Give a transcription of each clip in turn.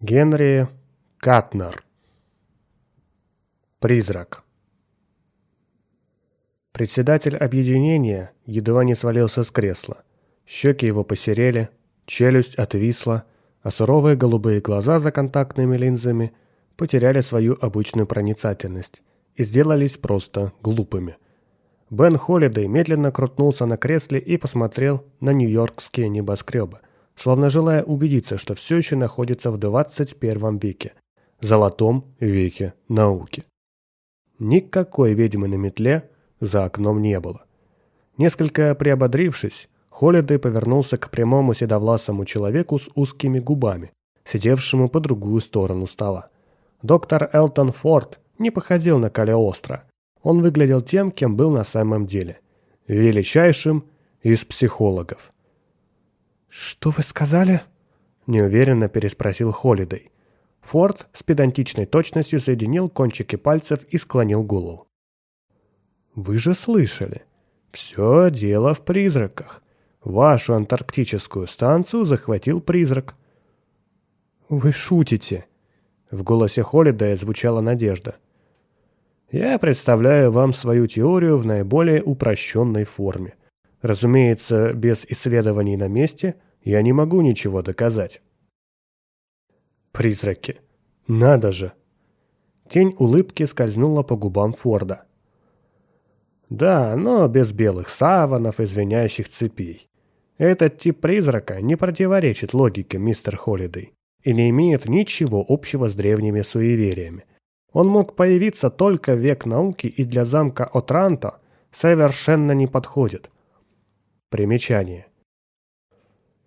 Генри Катнер Призрак Председатель объединения едва не свалился с кресла. Щеки его посерели, челюсть отвисла, а суровые голубые глаза за контактными линзами потеряли свою обычную проницательность и сделались просто глупыми. Бен Холлидей медленно крутнулся на кресле и посмотрел на нью-йоркские небоскребы словно желая убедиться, что все еще находится в 21 веке, золотом веке науки. Никакой ведьмы на метле за окном не было. Несколько приободрившись, Холидей повернулся к прямому седовласому человеку с узкими губами, сидевшему по другую сторону стола. Доктор Элтон Форд не походил на Калиостро. Он выглядел тем, кем был на самом деле. Величайшим из психологов. «Что вы сказали?» – неуверенно переспросил Холидей. Форд с педантичной точностью соединил кончики пальцев и склонил голову. «Вы же слышали. Все дело в призраках. Вашу антарктическую станцию захватил призрак». «Вы шутите?» В голосе Холидея звучала надежда. «Я представляю вам свою теорию в наиболее упрощенной форме. Разумеется, без исследований на месте я не могу ничего доказать. Призраки. Надо же. Тень улыбки скользнула по губам Форда. Да, но без белых саванов и звенящих цепей. Этот тип призрака не противоречит логике мистер Холидей и не имеет ничего общего с древними суевериями. Он мог появиться только в век науки и для замка Отранто совершенно не подходит – Примечание.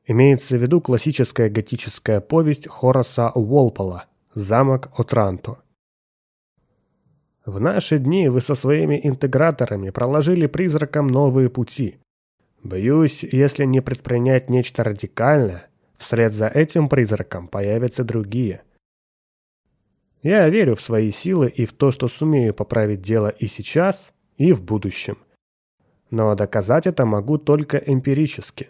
Имеется в виду классическая готическая повесть Хораса Уолпола «Замок Отранто». В наши дни вы со своими интеграторами проложили призракам новые пути. Боюсь, если не предпринять нечто радикальное, вслед за этим призраком появятся другие. Я верю в свои силы и в то, что сумею поправить дело и сейчас, и в будущем. Но доказать это могу только эмпирически.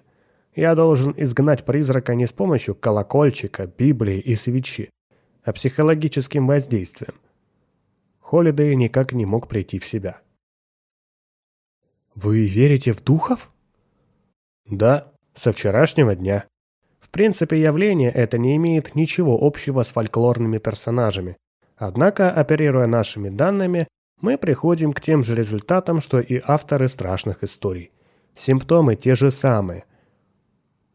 Я должен изгнать призрака не с помощью колокольчика, Библии и свечи, а психологическим воздействием. Холидей никак не мог прийти в себя. «Вы верите в духов?» «Да, со вчерашнего дня. В принципе, явление это не имеет ничего общего с фольклорными персонажами. Однако, оперируя нашими данными, мы приходим к тем же результатам, что и авторы страшных историй. Симптомы те же самые.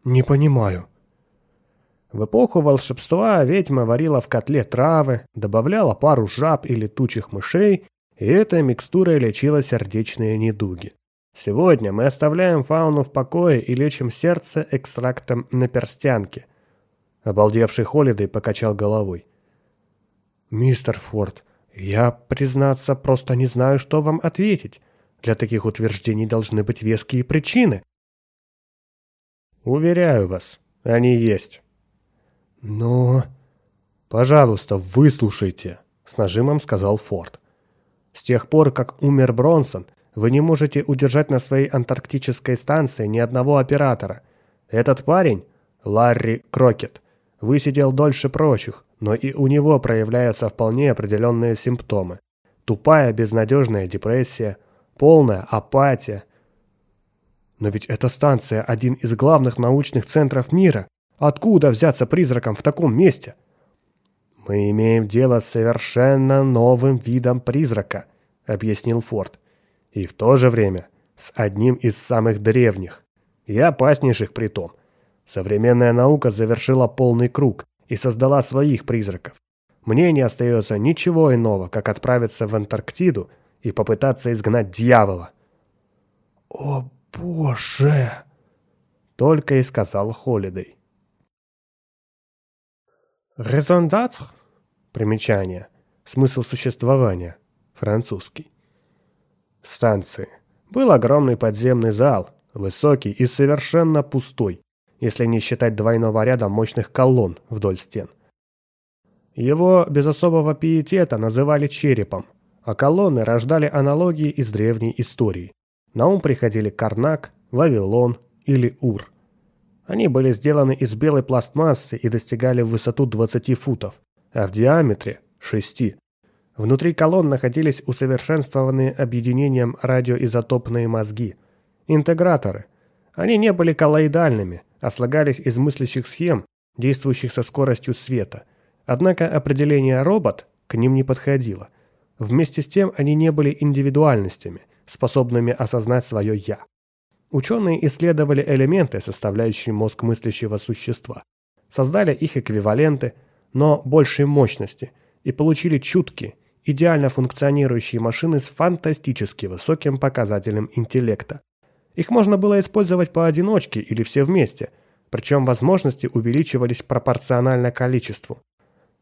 Не понимаю. В эпоху волшебства ведьма варила в котле травы, добавляла пару жаб и летучих мышей, и этой микстурой лечила сердечные недуги. Сегодня мы оставляем фауну в покое и лечим сердце экстрактом на перстянке. Обалдевший Холидей покачал головой. «Мистер Форд, «Я, признаться, просто не знаю, что вам ответить. Для таких утверждений должны быть веские причины». «Уверяю вас, они есть». «Но...» «Пожалуйста, выслушайте», — с нажимом сказал Форд. «С тех пор, как умер Бронсон, вы не можете удержать на своей антарктической станции ни одного оператора. Этот парень, Ларри Крокет, высидел дольше прочих, но и у него проявляются вполне определенные симптомы. Тупая безнадежная депрессия, полная апатия. Но ведь эта станция – один из главных научных центров мира. Откуда взяться призраком в таком месте? «Мы имеем дело с совершенно новым видом призрака», – объяснил Форд. «И в то же время с одним из самых древних и опаснейших при том. Современная наука завершила полный круг – и создала своих призраков. Мне не остается ничего иного, как отправиться в Антарктиду и попытаться изгнать дьявола. «О, боже!» — только и сказал Холидей. «Raison d'être» — примечание, смысл существования, французский. Станции. Был огромный подземный зал, высокий и совершенно пустой если не считать двойного ряда мощных колонн вдоль стен. Его без особого пиетета называли черепом, а колонны рождали аналогии из древней истории. На ум приходили Карнак, Вавилон или Ур. Они были сделаны из белой пластмассы и достигали высоту 20 футов, а в диаметре – 6. Внутри колонн находились усовершенствованные объединением радиоизотопные мозги – интеграторы. Они не были коллоидальными, а слагались из мыслящих схем, действующих со скоростью света. Однако определение «робот» к ним не подходило. Вместе с тем они не были индивидуальностями, способными осознать свое «я». Ученые исследовали элементы, составляющие мозг мыслящего существа, создали их эквиваленты, но большей мощности, и получили чуткие, идеально функционирующие машины с фантастически высоким показателем интеллекта. Их можно было использовать поодиночке или все вместе, причем возможности увеличивались пропорционально количеству.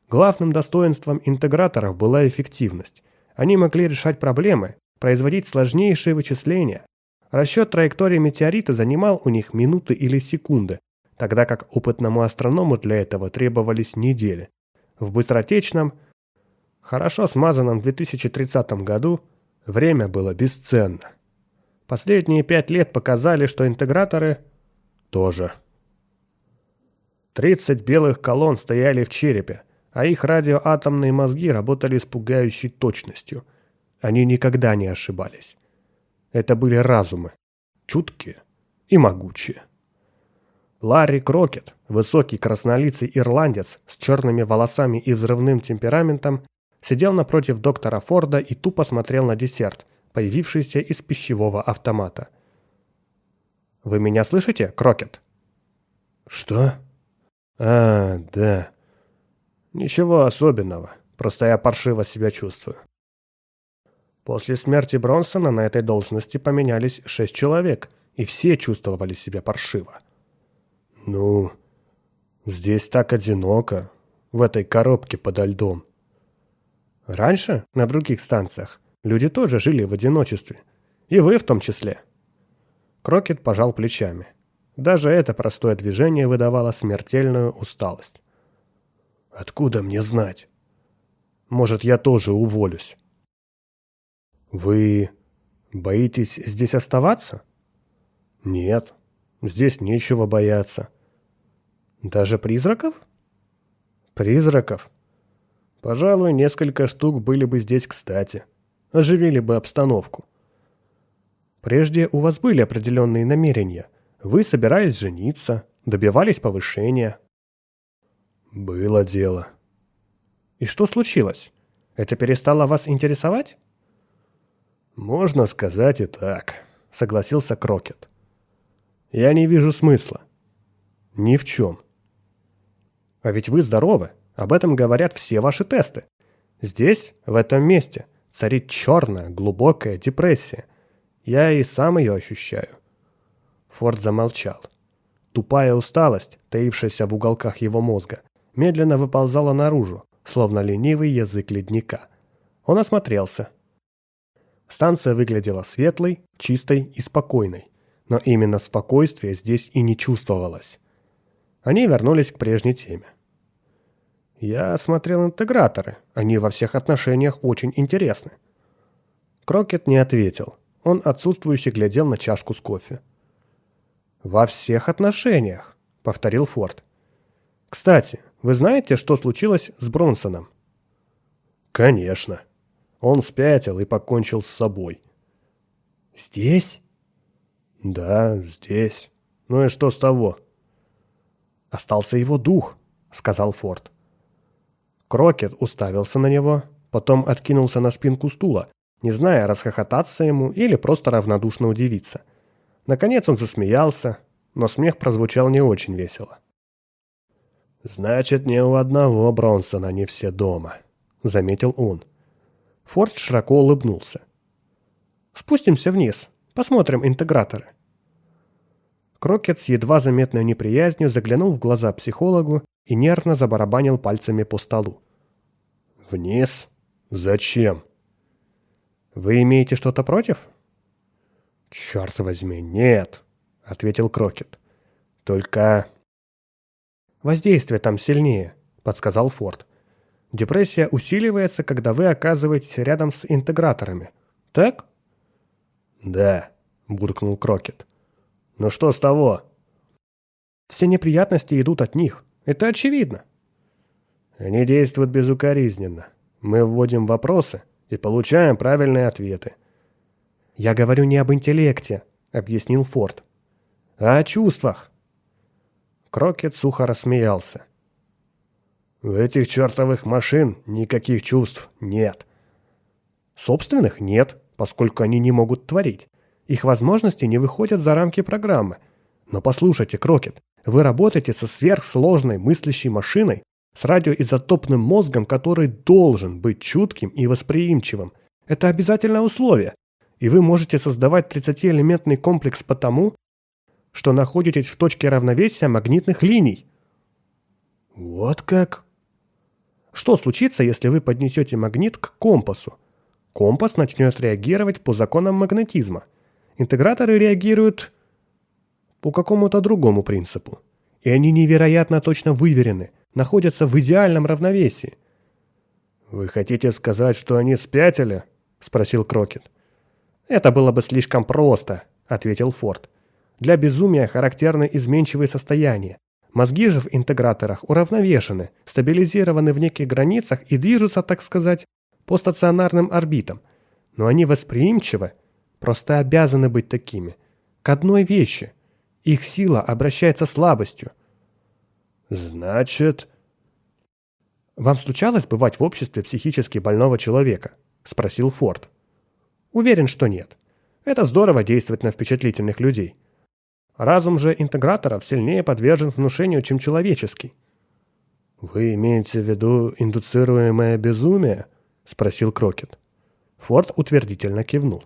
Главным достоинством интеграторов была эффективность. Они могли решать проблемы, производить сложнейшие вычисления, Расчет траектории метеорита занимал у них минуты или секунды, тогда как опытному астроному для этого требовались недели. В быстротечном, хорошо смазанном 2030 году время было бесценно. Последние пять лет показали, что интеграторы тоже. 30 белых колонн стояли в черепе, а их радиоатомные мозги работали с пугающей точностью. Они никогда не ошибались. Это были разумы, чуткие и могучие. Ларри Крокет, высокий краснолицый ирландец с черными волосами и взрывным темпераментом, сидел напротив доктора Форда и тупо смотрел на десерт, появившийся из пищевого автомата. «Вы меня слышите, Крокет?» «Что?» «А, да. Ничего особенного, просто я паршиво себя чувствую. После смерти Бронсона на этой должности поменялись шесть человек, и все чувствовали себя паршиво. «Ну, здесь так одиноко, в этой коробке подо льдом». Раньше, на других станциях, люди тоже жили в одиночестве. И вы в том числе. Крокет пожал плечами. Даже это простое движение выдавало смертельную усталость. «Откуда мне знать? Может, я тоже уволюсь?» «Вы боитесь здесь оставаться?» «Нет, здесь нечего бояться». «Даже призраков?» «Призраков?» «Пожалуй, несколько штук были бы здесь кстати. Оживили бы обстановку». «Прежде у вас были определенные намерения. Вы собирались жениться, добивались повышения». «Было дело». «И что случилось? Это перестало вас интересовать?» «Можно сказать и так», — согласился Крокет. «Я не вижу смысла». «Ни в чем». «А ведь вы здоровы. Об этом говорят все ваши тесты. Здесь, в этом месте, царит черная, глубокая депрессия. Я и сам ее ощущаю». Форд замолчал. Тупая усталость, таившаяся в уголках его мозга, медленно выползала наружу, словно ленивый язык ледника. Он осмотрелся, Станция выглядела светлой, чистой и спокойной, но именно спокойствие здесь и не чувствовалось. Они вернулись к прежней теме. Я осмотрел интеграторы, они во всех отношениях очень интересны. Крокет не ответил, он отсутствующе глядел на чашку с кофе. «Во всех отношениях», — повторил Форд. «Кстати, вы знаете, что случилось с Бронсоном?» «Конечно», он спятил и покончил с собой. «Здесь?» «Да, здесь. Ну и что с того?» «Остался его дух», — сказал Форд. Крокет уставился на него, потом откинулся на спинку стула, не зная, расхохотаться ему или просто равнодушно удивиться. Наконец он засмеялся, но смех прозвучал не очень весело. «Значит, не у одного Бронсона не все дома», — заметил он. Форд широко улыбнулся. «Спустимся вниз, посмотрим интеграторы». Крокет с едва заметной неприязнью заглянул в глаза психологу и нервно забарабанил пальцами по столу. «Вниз? Зачем?» «Вы имеете что-то против?» «Черт возьми, нет», — ответил Крокет. «Только...» «Воздействие там сильнее», — подсказал Форд. Депрессия усиливается, когда вы оказываетесь рядом с интеграторами. Так? Да, буркнул Крокет. Но что с того? Все неприятности идут от них. Это очевидно. Они действуют безукоризненно. Мы вводим вопросы и получаем правильные ответы. «Я говорю не об интеллекте», — объяснил Форд. «А о чувствах». Крокет сухо рассмеялся. «В этих чертовых машин никаких чувств нет». «Собственных нет, поскольку они не могут творить. Их возможности не выходят за рамки программы. Но послушайте, Крокет, вы работаете со сверхсложной мыслящей машиной, с радиоизотопным мозгом, который должен быть чутким и восприимчивым. Это обязательное условие. И вы можете создавать 30-элементный комплекс потому, что находитесь в точке равновесия магнитных линий. Вот как? Что случится, если вы поднесете магнит к компасу? Компас начнет реагировать по законам магнетизма. Интеграторы реагируют по какому-то другому принципу. И они невероятно точно выверены, находятся в идеальном равновесии. «Вы хотите сказать, что они спятили?» – спросил Крокет. «Это было бы слишком просто», – ответил Форд. «Для безумия характерны изменчивые состояния. Мозги же в интеграторах уравновешены, стабилизированы в неких границах и движутся, так сказать, по стационарным орбитам. Но они восприимчивы, просто обязаны быть такими, к одной вещи – их сила обращается слабостью. Значит... Вам случалось бывать в обществе психически больного человека? Спросил Форд. Уверен, что нет. Это здорово действовать на впечатлительных людей. Разум же интеграторов сильнее подвержен внушению, чем человеческий. «Вы имеете в виду индуцируемое безумие?» – спросил Крокет. Форд утвердительно кивнул.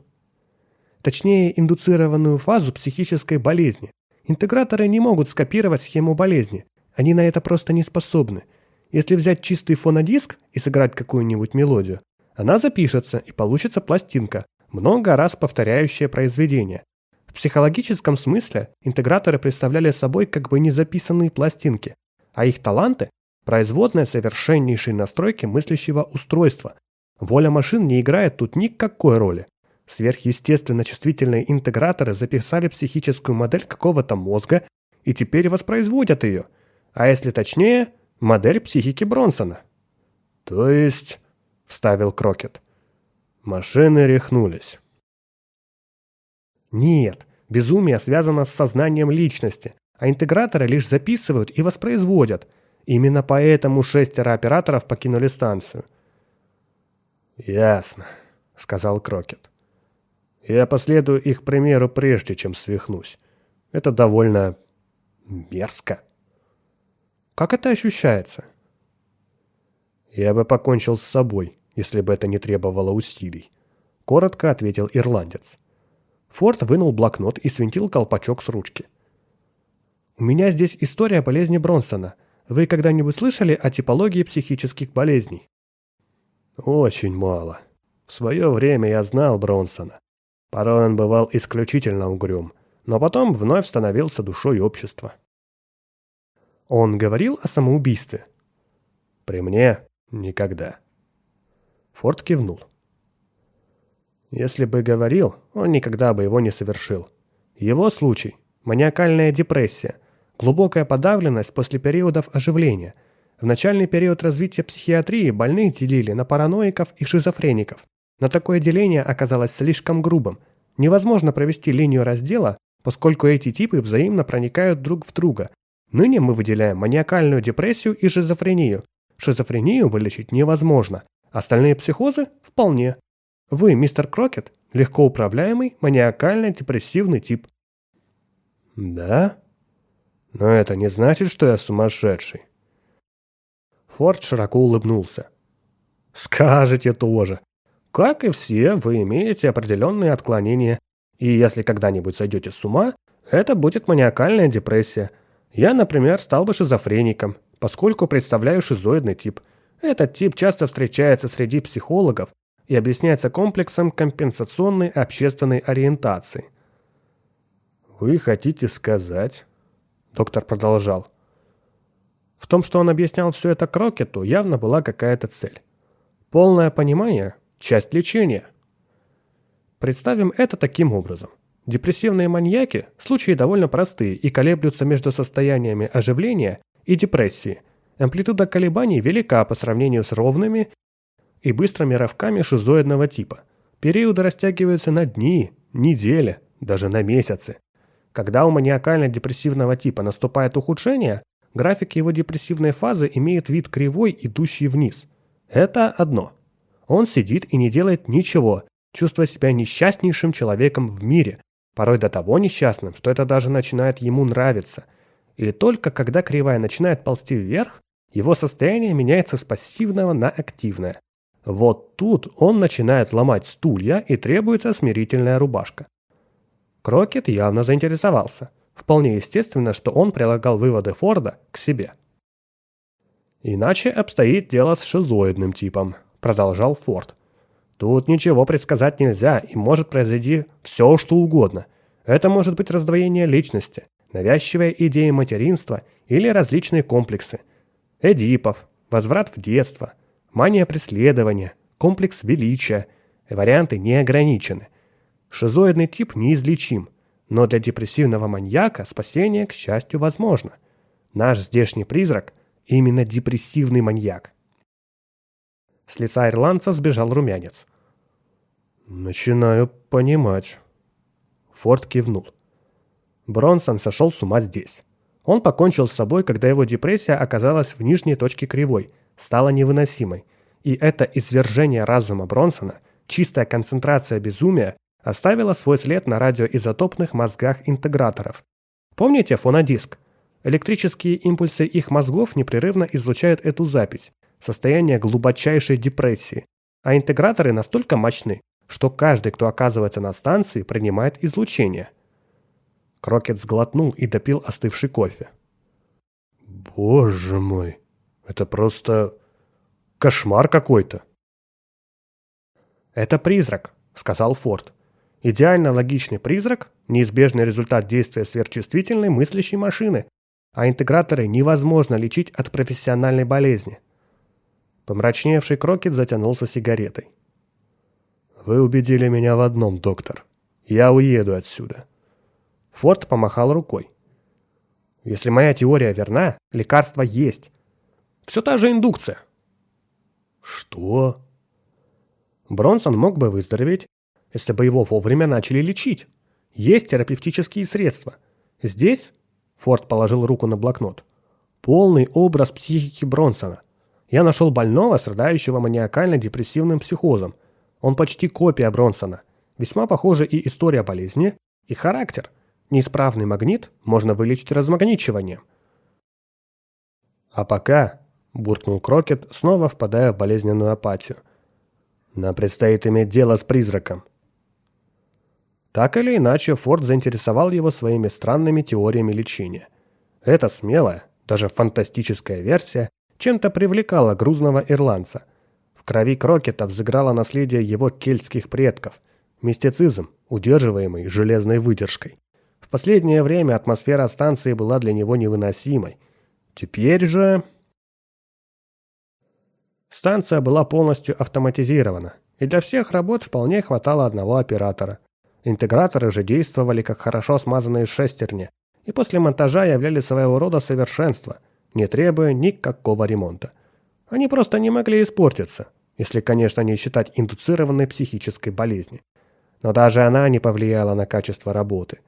Точнее, индуцированную фазу психической болезни, Интеграторы не могут скопировать схему болезни. Они на это просто не способны. Если взять чистый фонодиск и сыграть какую-нибудь мелодию, она запишется и получится пластинка, много раз повторяющее произведение. В психологическом смысле интеграторы представляли собой как бы незаписанные пластинки, а их таланты – производная совершеннейшей настройки мыслящего устройства. Воля машин не играет тут никакой роли. Сверхъестественно чувствительные интеграторы записали психическую модель какого-то мозга и теперь воспроизводят ее. А если точнее, модель психики Бронсона. То есть, вставил Крокет, машины рехнулись. Нет, безумие связано с сознанием личности, а интеграторы лишь записывают и воспроизводят. Именно поэтому шестеро операторов покинули станцию. «Ясно», — сказал Крокет. Я последую их примеру, прежде чем свихнусь. Это довольно мерзко. Как это ощущается? Я бы покончил с собой, если бы это не требовало усилий. Коротко ответил ирландец. Форд вынул блокнот и свинтил колпачок с ручки. «У меня здесь история болезни Бронсона. Вы когда-нибудь слышали о типологии психических болезней?» «Очень мало. В свое время я знал Бронсона. Порой он бывал исключительно угрюм, но потом вновь становился душой общества. Он говорил о самоубийстве? При мне никогда. Форд кивнул. Если бы говорил, он никогда бы его не совершил. Его случай – маниакальная депрессия, глубокая подавленность после периодов оживления. В начальный период развития психиатрии больных делили на параноиков и шизофреников. Но такое деление оказалось слишком грубым. Невозможно провести линию раздела, поскольку эти типы взаимно проникают друг в друга. Ныне мы выделяем маниакальную депрессию и шизофрению. Шизофрению вылечить невозможно. Остальные психозы – вполне. Вы, мистер Крокет, легко управляемый маниакально-депрессивный тип. Да? Но это не значит, что я сумасшедший. Форд широко улыбнулся. Скажете тоже. Как и все, вы имеете определенные отклонения, и если когда-нибудь сойдете с ума, это будет маниакальная депрессия. Я, например, стал бы шизофреником, поскольку представляю шизоидный тип. Этот тип часто встречается среди психологов и объясняется комплексом компенсационной общественной ориентации. «Вы хотите сказать?» Доктор продолжал. В том, что он объяснял все это Крокету, явно была какая-то цель. Полное понимание, часть лечения. Представим это таким образом. Депрессивные маньяки – случаи довольно простые и колеблются между состояниями оживления и депрессии. Амплитуда колебаний велика по сравнению с ровными и быстрыми рывками шизоидного типа. Периоды растягиваются на дни, недели, даже на месяцы. Когда у маниакально-депрессивного типа наступает ухудшение, график его депрессивной фазы имеет вид кривой, идущий вниз. Это одно. Он сидит и не делает ничего, чувствуя себя несчастнейшим человеком в мире, порой до того несчастным, что это даже начинает ему нравиться. И только когда кривая начинает ползти вверх, его состояние меняется с пассивного на активное. Вот тут он начинает ломать стулья и требуется смирительная рубашка. Крокет явно заинтересовался. Вполне естественно, что он прилагал выводы Форда к себе. «Иначе обстоит дело с шизоидным типом», — продолжал Форд. Тут ничего предсказать нельзя, и может произойти все, что угодно. Это может быть раздвоение личности, навязчивая идея материнства или различные комплексы. Эдипов, возврат в детство, мания преследования, комплекс величия. Варианты не ограничены. Шизоидный тип неизлечим, но для депрессивного маньяка спасение, к счастью, возможно. Наш здешний призрак – именно депрессивный маньяк. С лица ирландца сбежал румянец. «Начинаю понимать». Форд кивнул. Бронсон сошел с ума здесь. Он покончил с собой, когда его депрессия оказалась в нижней точке кривой, стала невыносимой. И это извержение разума Бронсона, чистая концентрация безумия, оставила свой след на радиоизотопных мозгах интеграторов. Помните фонодиск? Электрические импульсы их мозгов непрерывно излучают эту запись, состояние глубочайшей депрессии, а интеграторы настолько мощны, что каждый, кто оказывается на станции, принимает излучение. Крокет сглотнул и допил остывший кофе. «Боже мой, это просто кошмар какой-то!» «Это призрак», — сказал Форд. «Идеально логичный призрак — неизбежный результат действия сверхчувствительной мыслящей машины, а интеграторы невозможно лечить от профессиональной болезни. Помрачневший Крокет затянулся сигаретой. «Вы убедили меня в одном, доктор. Я уеду отсюда». Форд помахал рукой. «Если моя теория верна, лекарство есть. Все та же индукция». «Что?» Бронсон мог бы выздороветь, если бы его вовремя начали лечить. Есть терапевтические средства. Здесь, Форд положил руку на блокнот, полный образ психики Бронсона. Я нашел больного, страдающего маниакально-депрессивным психозом. Он почти копия Бронсона. Весьма похожа и история болезни, и характер. Неисправный магнит можно вылечить размагничиванием. А пока, буркнул Крокет, снова впадая в болезненную апатию. Нам предстоит иметь дело с призраком. Так или иначе, Форд заинтересовал его своими странными теориями лечения. Эта смелая, даже фантастическая версия чем-то привлекала грузного ирландца. В крови Крокета взыграло наследие его кельтских предков, мистицизм, удерживаемый железной выдержкой. В последнее время атмосфера станции была для него невыносимой. Теперь же... Станция была полностью автоматизирована, и для всех работ вполне хватало одного оператора. Интеграторы же действовали как хорошо смазанные шестерни, и после монтажа являли своего рода совершенство – не требуя никакого ремонта. Они просто не могли испортиться, если, конечно, не считать индуцированной психической болезни. Но даже она не повлияла на качество работы.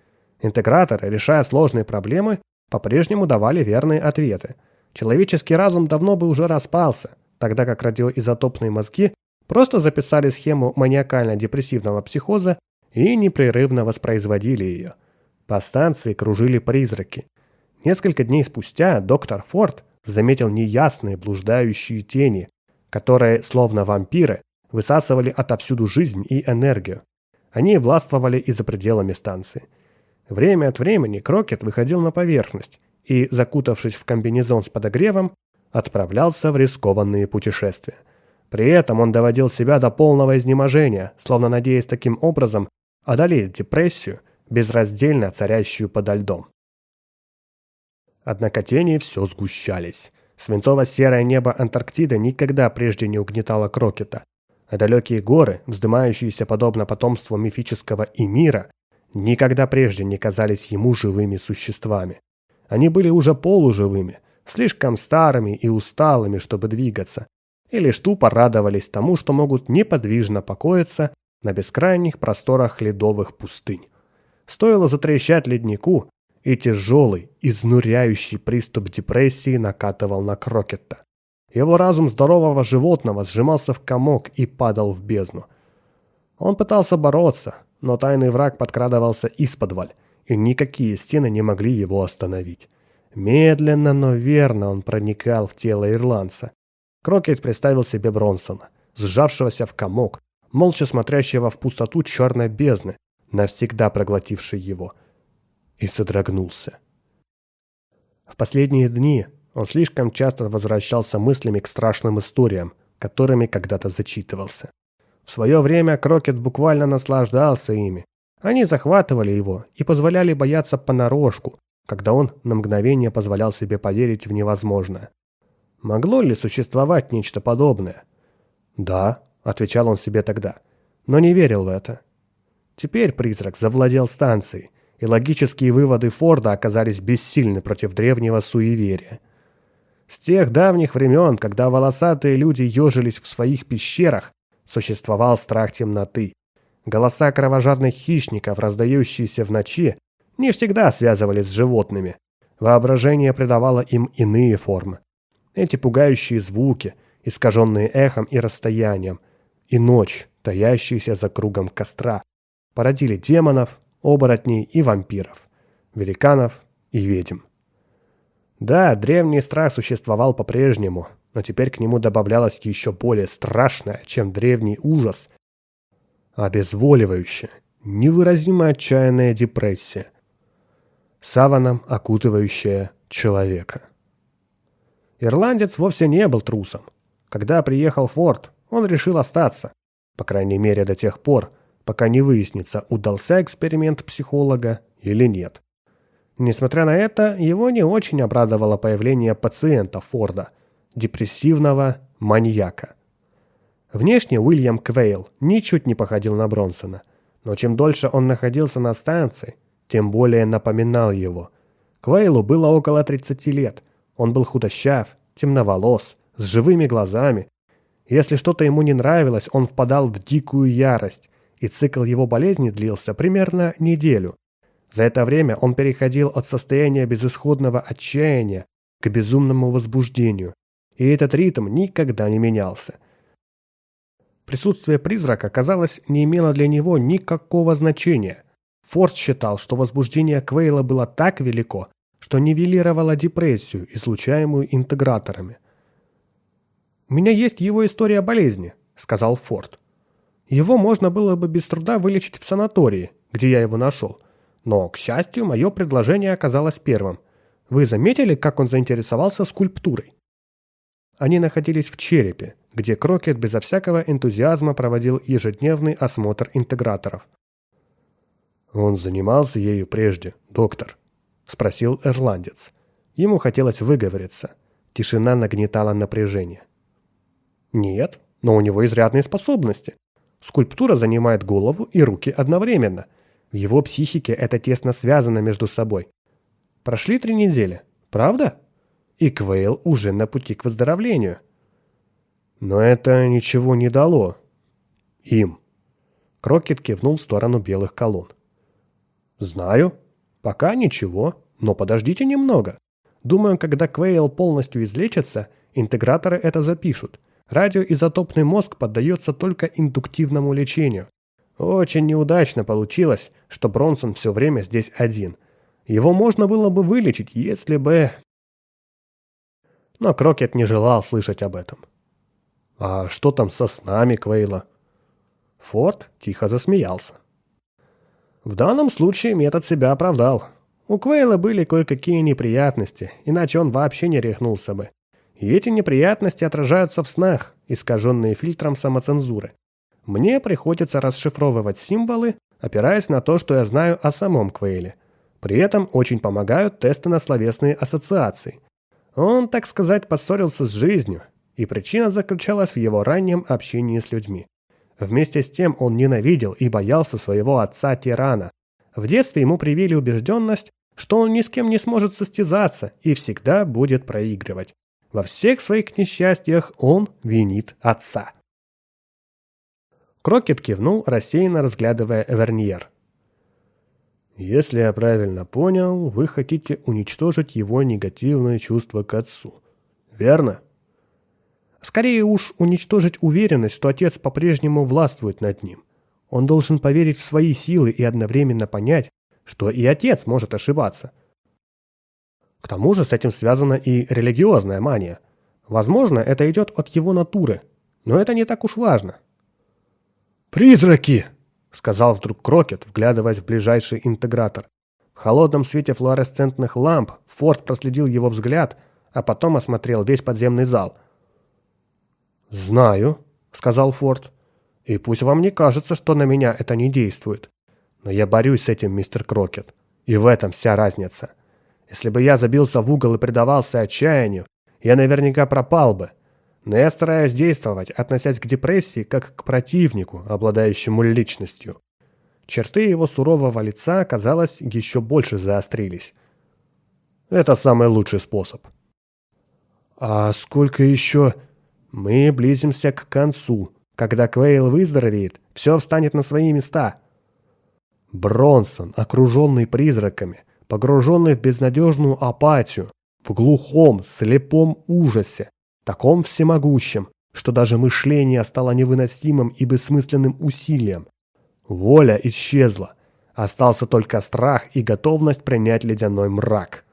Интеграторы, решая сложные проблемы, по-прежнему давали верные ответы. Человеческий разум давно бы уже распался, тогда как радиоизотопные мозги просто записали схему маниакально-депрессивного психоза и непрерывно воспроизводили ее. По станции кружили призраки – Несколько дней спустя доктор Форд заметил неясные блуждающие тени, которые, словно вампиры, высасывали отовсюду жизнь и энергию. Они властвовали и за пределами станции. Время от времени Крокет выходил на поверхность и, закутавшись в комбинезон с подогревом, отправлялся в рискованные путешествия. При этом он доводил себя до полного изнеможения, словно надеясь таким образом одолеть депрессию, безраздельно царящую подо льдом. Однако тени все сгущались. Свинцово-серое небо Антарктиды никогда прежде не угнетало Крокета, а далекие горы, вздымающиеся подобно потомству мифического Эмира, никогда прежде не казались ему живыми существами. Они были уже полуживыми, слишком старыми и усталыми, чтобы двигаться, и лишь тупо радовались тому, что могут неподвижно покоиться на бескрайних просторах ледовых пустынь. Стоило затрещать леднику, и тяжелый, изнуряющий приступ депрессии накатывал на Крокетта. Его разум здорового животного сжимался в комок и падал в бездну. Он пытался бороться, но тайный враг подкрадывался из-под и никакие стены не могли его остановить. Медленно, но верно он проникал в тело ирландца. Крокет представил себе Бронсона, сжавшегося в комок, молча смотрящего в пустоту черной бездны, навсегда проглотившей его, и содрогнулся. В последние дни он слишком часто возвращался мыслями к страшным историям, которыми когда-то зачитывался. В свое время Крокет буквально наслаждался ими. Они захватывали его и позволяли бояться понарошку, когда он на мгновение позволял себе поверить в невозможное. Могло ли существовать нечто подобное? «Да», — отвечал он себе тогда, но не верил в это. Теперь призрак завладел станцией, и логические выводы Форда оказались бессильны против древнего суеверия. С тех давних времен, когда волосатые люди ежились в своих пещерах, существовал страх темноты. Голоса кровожадных хищников, раздающиеся в ночи, не всегда связывались с животными. Воображение придавало им иные формы. Эти пугающие звуки, искаженные эхом и расстоянием, и ночь, таящаяся за кругом костра, породили демонов, оборотней и вампиров, великанов и ведьм. Да, древний страх существовал по-прежнему, но теперь к нему добавлялось еще более страшное, чем древний ужас. Обезволивающая, невыразимо отчаянная депрессия, саваном окутывающая человека. Ирландец вовсе не был трусом. Когда приехал Форд, он решил остаться, по крайней мере до тех пор, пока не выяснится, удался эксперимент психолога или нет. Несмотря на это, его не очень обрадовало появление пациента Форда, депрессивного маньяка. Внешне Уильям Квейл ничуть не походил на Бронсона, но чем дольше он находился на станции, тем более напоминал его. Квейлу было около 30 лет, он был худощав, темноволос, с живыми глазами. Если что-то ему не нравилось, он впадал в дикую ярость, и цикл его болезни длился примерно неделю. За это время он переходил от состояния безысходного отчаяния к безумному возбуждению, и этот ритм никогда не менялся. Присутствие призрака, казалось, не имело для него никакого значения. Форд считал, что возбуждение Квейла было так велико, что нивелировало депрессию, излучаемую интеграторами. «У меня есть его история болезни», — сказал Форд. «Его можно было бы без труда вылечить в санатории, где я его нашел». Но, к счастью, мое предложение оказалось первым. Вы заметили, как он заинтересовался скульптурой? Они находились в черепе, где Крокет безо всякого энтузиазма проводил ежедневный осмотр интеграторов. «Он занимался ею прежде, доктор?» – спросил ирландец. Ему хотелось выговориться. Тишина нагнетала напряжение. «Нет, но у него изрядные способности. Скульптура занимает голову и руки одновременно – в его психике это тесно связано между собой. Прошли три недели, правда? И Квейл уже на пути к выздоровлению. Но это ничего не дало. Им. Крокет кивнул в сторону белых колонн. Знаю. Пока ничего, но подождите немного. Думаю, когда Квейл полностью излечится, интеграторы это запишут. Радиоизотопный мозг поддается только индуктивному лечению. Очень неудачно получилось, что Бронсон все время здесь один. Его можно было бы вылечить, если бы... Но Крокет не желал слышать об этом. «А что там со снами Квейла?» Форд тихо засмеялся. В данном случае метод себя оправдал. У Квейла были кое-какие неприятности, иначе он вообще не рехнулся бы. И эти неприятности отражаются в снах, искаженные фильтром самоцензуры. Мне приходится расшифровывать символы, опираясь на то, что я знаю о самом Квейле. При этом очень помогают тесты на словесные ассоциации. Он, так сказать, поссорился с жизнью, и причина заключалась в его раннем общении с людьми. Вместе с тем он ненавидел и боялся своего отца-тирана, В детстве ему привили убежденность, что он ни с кем не сможет состязаться и всегда будет проигрывать. Во всех своих несчастьях он винит отца. Крокет кивнул, рассеянно разглядывая Верниер. «Если я правильно понял, вы хотите уничтожить его негативное чувство к отцу. Верно?» «Скорее уж уничтожить уверенность, что отец по-прежнему властвует над ним. Он должен поверить в свои силы и одновременно понять, что и отец может ошибаться. К тому же с этим связана и религиозная мания. Возможно, это идет от его натуры, но это не так уж важно. «Призраки!» — сказал вдруг Крокет, вглядываясь в ближайший интегратор. В холодном свете флуоресцентных ламп Форд проследил его взгляд, а потом осмотрел весь подземный зал. «Знаю», — сказал Форд. «И пусть вам не кажется, что на меня это не действует. Но я борюсь с этим, мистер Крокет. И в этом вся разница. Если бы я забился в угол и предавался отчаянию, я наверняка пропал бы. Но я стараюсь действовать, относясь к депрессии как к противнику, обладающему личностью. Черты его сурового лица, казалось, еще больше заострились. Это самый лучший способ. А сколько еще... Мы близимся к концу. Когда Квейл выздоровеет, все встанет на свои места. Бронсон, окруженный призраками, погруженный в безнадежную апатию, в глухом, слепом ужасе, таком всемогущем, что даже мышление стало невыносимым и бессмысленным усилием. Воля исчезла, остался только страх и готовность принять ледяной мрак.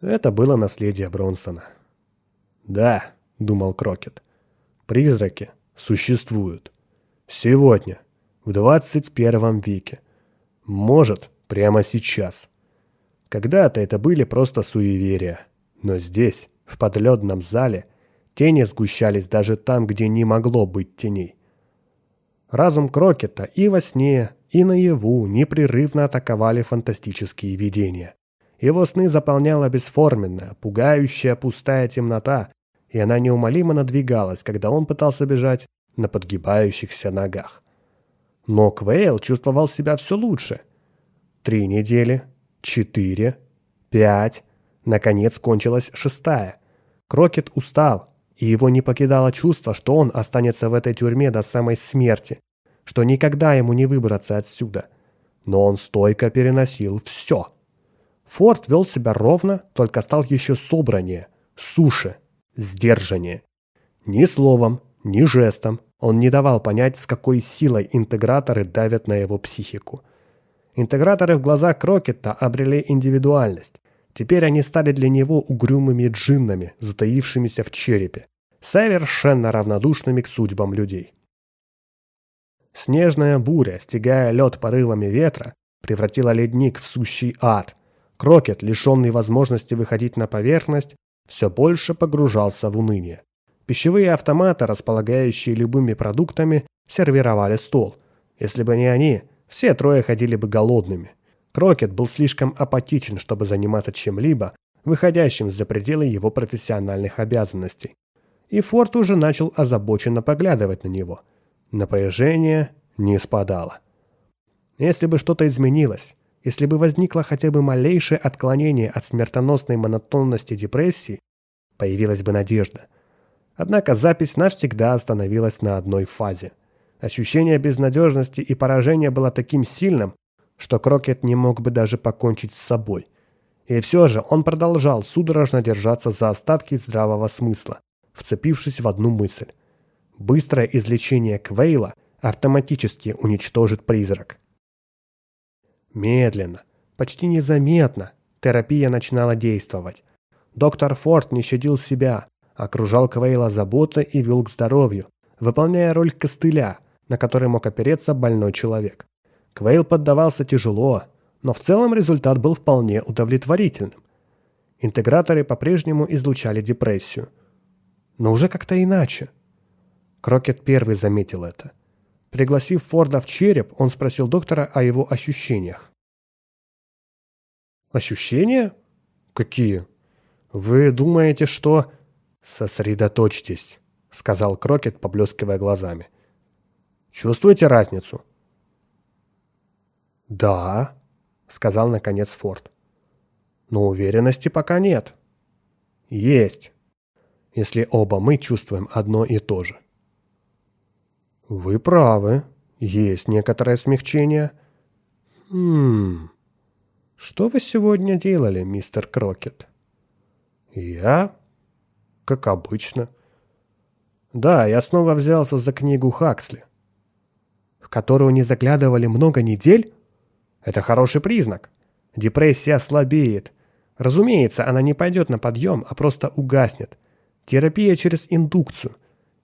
Это было наследие Бронсона. «Да», — думал Крокет, — «призраки существуют. Сегодня, в 21 веке. Может, прямо сейчас. Когда-то это были просто суеверия. Но здесь, в подледном зале, тени сгущались даже там, где не могло быть теней. Разум Крокета и во сне, и наяву непрерывно атаковали фантастические видения. Его сны заполняла бесформенная, пугающая пустая темнота, и она неумолимо надвигалась, когда он пытался бежать на подгибающихся ногах. Но Квейл чувствовал себя все лучше. Три недели, четыре, пять. Наконец кончилась шестая. Крокет устал, и его не покидало чувство, что он останется в этой тюрьме до самой смерти, что никогда ему не выбраться отсюда. Но он стойко переносил все. Форд вел себя ровно, только стал еще собраннее, суше, сдержаннее. Ни словом, ни жестом он не давал понять, с какой силой интеграторы давят на его психику. Интеграторы в глазах Крокета обрели индивидуальность. Теперь они стали для него угрюмыми джиннами, затаившимися в черепе, совершенно равнодушными к судьбам людей. Снежная буря, стягая лед порывами ветра, превратила ледник в сущий ад. Крокет, лишенный возможности выходить на поверхность, все больше погружался в уныние. Пищевые автоматы, располагающие любыми продуктами, сервировали стол. Если бы не они, все трое ходили бы голодными. Крокет был слишком апатичен, чтобы заниматься чем-либо, выходящим за пределы его профессиональных обязанностей. И Форд уже начал озабоченно поглядывать на него. Напряжение не спадало. Если бы что-то изменилось, если бы возникло хотя бы малейшее отклонение от смертоносной монотонности депрессии, появилась бы надежда. Однако запись навсегда остановилась на одной фазе. Ощущение безнадежности и поражения было таким сильным, что Крокет не мог бы даже покончить с собой. И все же он продолжал судорожно держаться за остатки здравого смысла, вцепившись в одну мысль. Быстрое излечение Квейла автоматически уничтожит призрак. Медленно, почти незаметно, терапия начинала действовать. Доктор Форд не щадил себя, окружал Квейла заботой и вел к здоровью, выполняя роль костыля, на который мог опереться больной человек. Квейл поддавался тяжело, но в целом результат был вполне удовлетворительным. Интеграторы по-прежнему излучали депрессию. Но уже как-то иначе. Крокет первый заметил это. Пригласив Форда в череп, он спросил доктора о его ощущениях. «Ощущения? Какие? Вы думаете, что...» «Сосредоточьтесь», — сказал Крокет, поблескивая глазами. «Чувствуете разницу?» «Да», — сказал наконец Форд. «Но уверенности пока нет». «Есть, если оба мы чувствуем одно и то же». «Вы правы. Есть некоторое смягчение». «Хм... Что вы сегодня делали, мистер Крокет?» «Я? Как обычно». «Да, я снова взялся за книгу Хаксли». «В которую не заглядывали много недель?» «Это хороший признак. Депрессия слабеет. Разумеется, она не пойдет на подъем, а просто угаснет. Терапия через индукцию.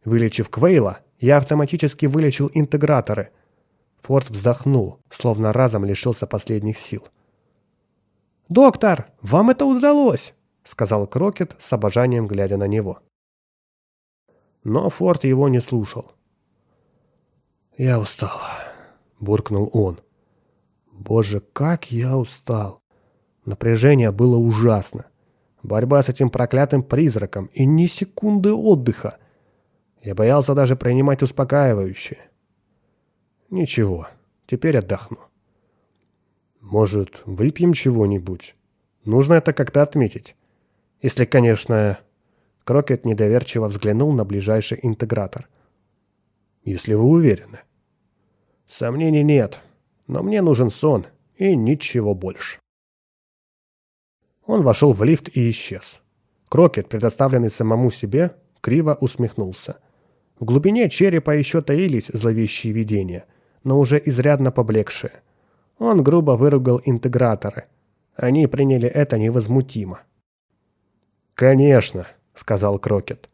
Вылечив Квейла, я автоматически вылечил интеграторы. Форд вздохнул, словно разом лишился последних сил. «Доктор, вам это удалось!» — сказал Крокет с обожанием, глядя на него. Но Форд его не слушал. «Я устал», — буркнул он. «Боже, как я устал!» Напряжение было ужасно. Борьба с этим проклятым призраком и ни секунды отдыха — я боялся даже принимать успокаивающее. Ничего, теперь отдохну. Может, выпьем чего-нибудь? Нужно это как-то отметить. Если, конечно... Крокет недоверчиво взглянул на ближайший интегратор. Если вы уверены. Сомнений нет, но мне нужен сон и ничего больше. Он вошел в лифт и исчез. Крокет, предоставленный самому себе, криво усмехнулся. В глубине черепа еще таились зловещие видения, но уже изрядно поблекшие. Он грубо выругал интеграторы. Они приняли это невозмутимо. «Конечно», — сказал Крокет.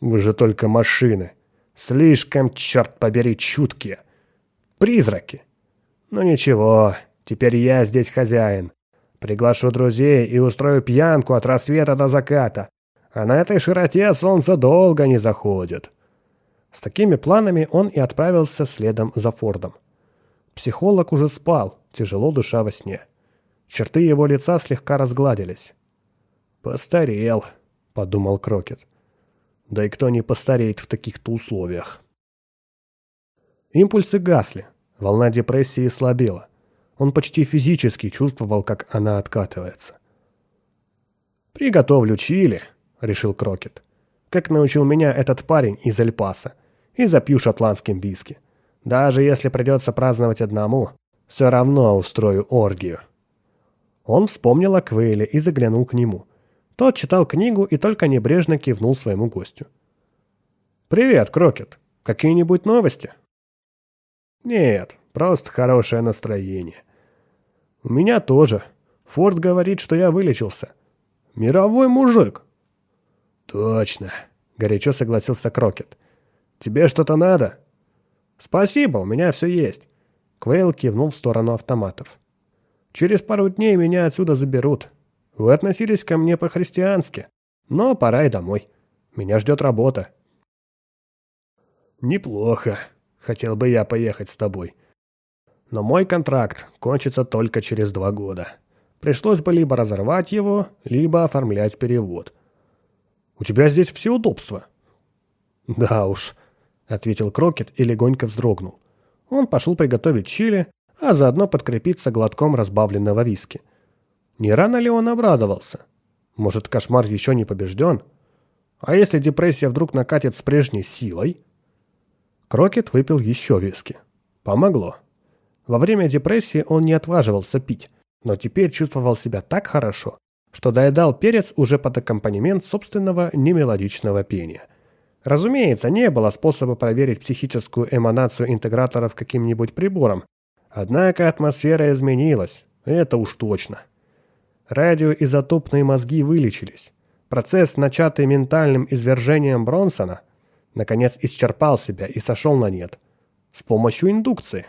«Вы же только машины. Слишком, черт побери, чуткие. Призраки. Ну ничего, теперь я здесь хозяин. Приглашу друзей и устрою пьянку от рассвета до заката. А на этой широте солнце долго не заходит». С такими планами он и отправился следом за Фордом. Психолог уже спал, тяжело душа во сне. Черты его лица слегка разгладились. «Постарел», — подумал Крокет. «Да и кто не постареет в таких-то условиях?» Импульсы гасли, волна депрессии слабела. Он почти физически чувствовал, как она откатывается. «Приготовлю чили», — решил Крокет как научил меня этот парень из Эль-Паса, и запью шотландским виски. Даже если придется праздновать одному, все равно устрою оргию. Он вспомнил о Квейле и заглянул к нему. Тот читал книгу и только небрежно кивнул своему гостю. «Привет, Крокет. Какие-нибудь новости?» «Нет, просто хорошее настроение. У меня тоже. Форд говорит, что я вылечился. Мировой мужик. «Точно», — горячо согласился Крокет. «Тебе что-то надо?» «Спасибо, у меня все есть». Квейл кивнул в сторону автоматов. «Через пару дней меня отсюда заберут. Вы относились ко мне по-христиански, но пора и домой. Меня ждет работа». «Неплохо. Хотел бы я поехать с тобой. Но мой контракт кончится только через два года. Пришлось бы либо разорвать его, либо оформлять перевод. У тебя здесь все удобства». «Да уж», — ответил Крокет и легонько вздрогнул. Он пошел приготовить чили, а заодно подкрепиться глотком разбавленного виски. Не рано ли он обрадовался? Может, кошмар еще не побежден? А если депрессия вдруг накатит с прежней силой? Крокет выпил еще виски. Помогло. Во время депрессии он не отваживался пить, но теперь чувствовал себя так хорошо, что доедал перец уже под аккомпанемент собственного немелодичного пения. Разумеется, не было способа проверить психическую эманацию интеграторов каким-нибудь прибором. Однако атмосфера изменилась, это уж точно. Радиоизотопные мозги вылечились. Процесс, начатый ментальным извержением Бронсона, наконец исчерпал себя и сошел на нет. С помощью индукции.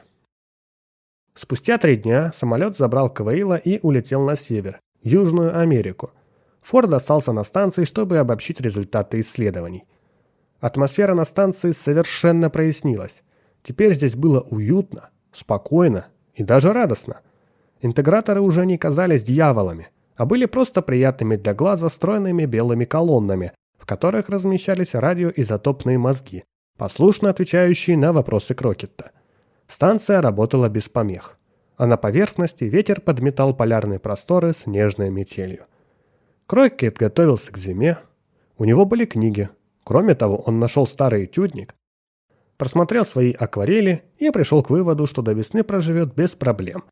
Спустя три дня самолет забрал Квейла и улетел на север, Южную Америку. Форд остался на станции, чтобы обобщить результаты исследований. Атмосфера на станции совершенно прояснилась. Теперь здесь было уютно, спокойно и даже радостно. Интеграторы уже не казались дьяволами, а были просто приятными для глаза стройными белыми колоннами, в которых размещались радиоизотопные мозги, послушно отвечающие на вопросы Крокетта. Станция работала без помех. а на поверхности ветер подметал полярные просторы снежной метелью. Крокет готовился к зиме. У него были книги. Кроме того, он нашел старый этюдник, просмотрел свои акварели и пришел к выводу, что до весны проживет без проблем.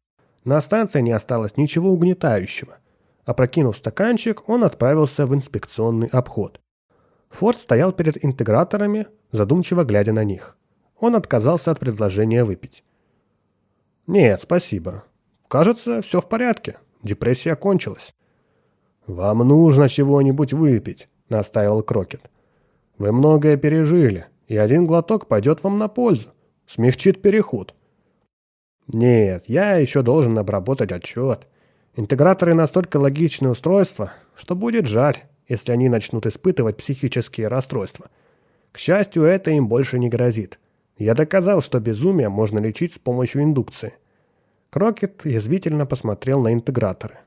На станции не осталось ничего угнетающего. Опрокинув стаканчик, он отправился в инспекционный обход. Форд стоял перед интеграторами, задумчиво глядя на них. Он отказался от предложения выпить. «Нет, спасибо. Кажется, все в порядке. Депрессия кончилась». «Вам нужно чего-нибудь выпить», — настаивал Крокет. «Вы многое пережили, и один глоток пойдет вам на пользу. Смягчит переход». «Нет, я еще должен обработать отчет. Интеграторы настолько логичные устройства, что будет жаль, если они начнут испытывать психические расстройства. К счастью, это им больше не грозит. Я доказал, что безумие можно лечить с помощью индукции. Крокет язвительно посмотрел на интеграторы.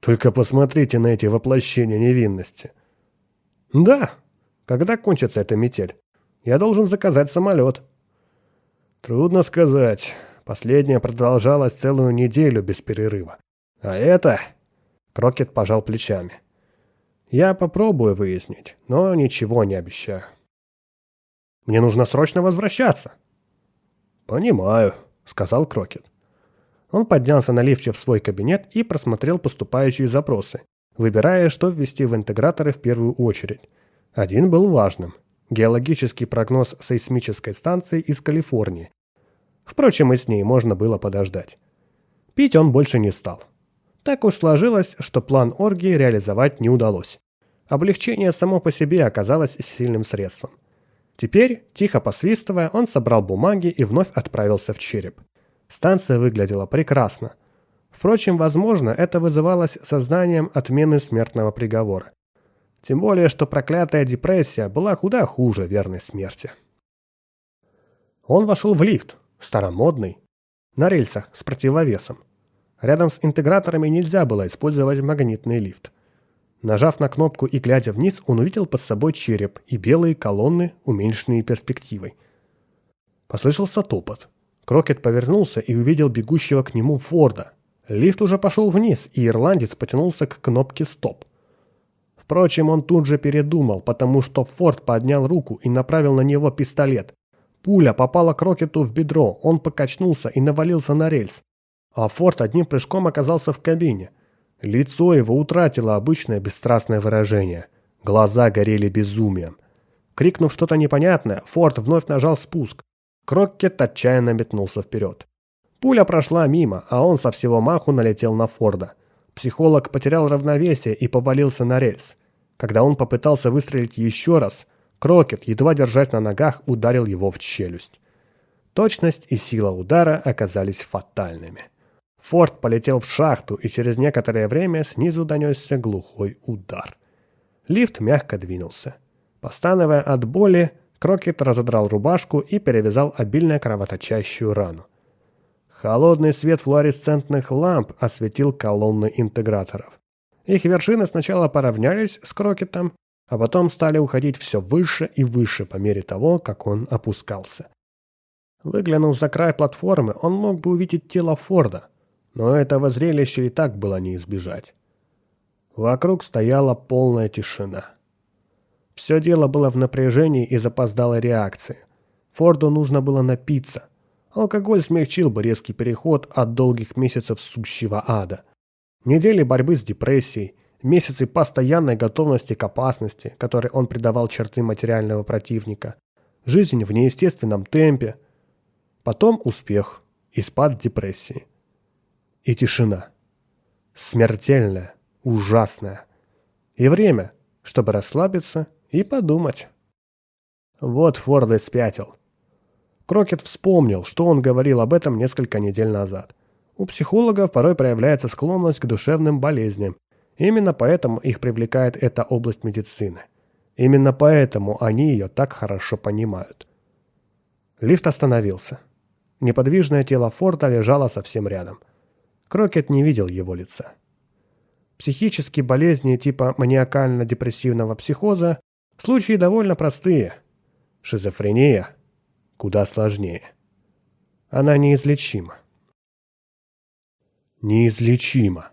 Только посмотрите на эти воплощения невинности. Да, когда кончится эта метель? Я должен заказать самолет. Трудно сказать. Последняя продолжалась целую неделю без перерыва. А это... Крокет пожал плечами. Я попробую выяснить, но ничего не обещаю. Мне нужно срочно возвращаться. Понимаю, сказал Крокет. Он поднялся на лифте в свой кабинет и просмотрел поступающие запросы, выбирая, что ввести в интеграторы в первую очередь. Один был важным – геологический прогноз сейсмической станции из Калифорнии. Впрочем, и с ней можно было подождать. Пить он больше не стал. Так уж сложилось, что план оргии реализовать не удалось. Облегчение само по себе оказалось сильным средством. Теперь, тихо посвистывая, он собрал бумаги и вновь отправился в череп. Станция выглядела прекрасно. Впрочем, возможно, это вызывалось сознанием отмены смертного приговора. Тем более, что проклятая депрессия была куда хуже верной смерти. Он вошел в лифт, старомодный, на рельсах с противовесом. Рядом с интеграторами нельзя было использовать магнитный лифт. Нажав на кнопку и глядя вниз, он увидел под собой череп и белые колонны, уменьшенные перспективой. Послышался топот. Крокет повернулся и увидел бегущего к нему Форда. Лифт уже пошел вниз, и ирландец потянулся к кнопке «Стоп». Впрочем, он тут же передумал, потому что Форд поднял руку и направил на него пистолет. Пуля попала Крокету в бедро, он покачнулся и навалился на рельс. А Форд одним прыжком оказался в кабине – Лицо его утратило обычное бесстрастное выражение. Глаза горели безумием. Крикнув что-то непонятное, Форд вновь нажал спуск. Кроккет отчаянно метнулся вперед. Пуля прошла мимо, а он со всего маху налетел на Форда. Психолог потерял равновесие и повалился на рельс. Когда он попытался выстрелить еще раз, Крокет, едва держась на ногах, ударил его в челюсть. Точность и сила удара оказались фатальными. Форд полетел в шахту, и через некоторое время снизу донесся глухой удар. Лифт мягко двинулся. Постановая от боли, Крокет разодрал рубашку и перевязал обильно кровоточащую рану. Холодный свет флуоресцентных ламп осветил колонны интеграторов. Их вершины сначала поравнялись с Крокетом, а потом стали уходить все выше и выше по мере того, как он опускался. Выглянув за край платформы, он мог бы увидеть тело Форда, но этого зрелища и так было не избежать. Вокруг стояла полная тишина. Все дело было в напряжении и запоздалой реакции. Форду нужно было напиться. Алкоголь смягчил бы резкий переход от долгих месяцев сущего ада. Недели борьбы с депрессией, месяцы постоянной готовности к опасности, которой он придавал черты материального противника, жизнь в неестественном темпе, потом успех и спад депрессии и тишина. Смертельная, ужасная. И время, чтобы расслабиться и подумать. Вот Форд спятил. Крокет вспомнил, что он говорил об этом несколько недель назад. У психологов порой проявляется склонность к душевным болезням. Именно поэтому их привлекает эта область медицины. Именно поэтому они ее так хорошо понимают. Лифт остановился. Неподвижное тело Форда лежало совсем рядом. Крокет не видел его лица. Психические болезни типа маниакально-депрессивного психоза – случаи довольно простые. Шизофрения – куда сложнее. Она неизлечима. неизлечимо.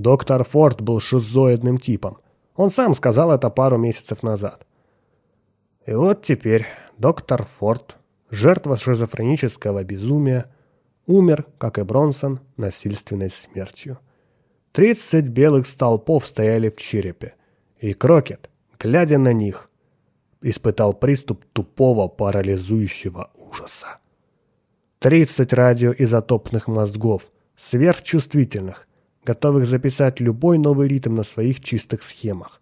Доктор Форд был шизоидным типом. Он сам сказал это пару месяцев назад. И вот теперь доктор Форд, жертва шизофренического безумия, умер, как и Бронсон, насильственной смертью. Тридцать белых столпов стояли в черепе, и Крокет, глядя на них, испытал приступ тупого парализующего ужаса. Тридцать радиоизотопных мозгов, сверхчувствительных, готовых записать любой новый ритм на своих чистых схемах.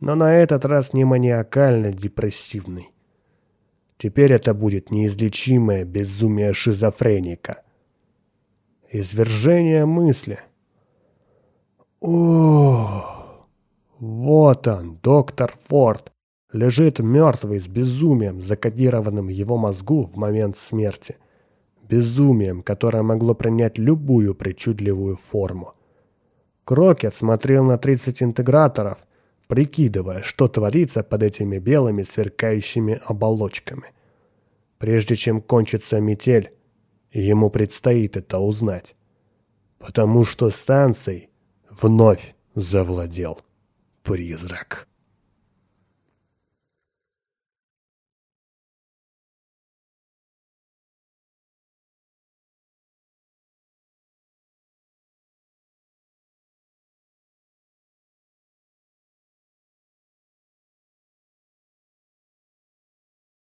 Но на этот раз не маниакально-депрессивный. Теперь это будет неизлечимое безумие шизофреника. Извержение мысли. О, вот он, доктор Форд, лежит мертвый с безумием, закодированным его мозгу в момент смерти. Безумием, которое могло принять любую причудливую форму. Крокет смотрел на 30 интеграторов, прикидывая, что творится под этими белыми сверкающими оболочками. Прежде чем кончится метель, ему предстоит это узнать. Потому что станцией вновь завладел призрак.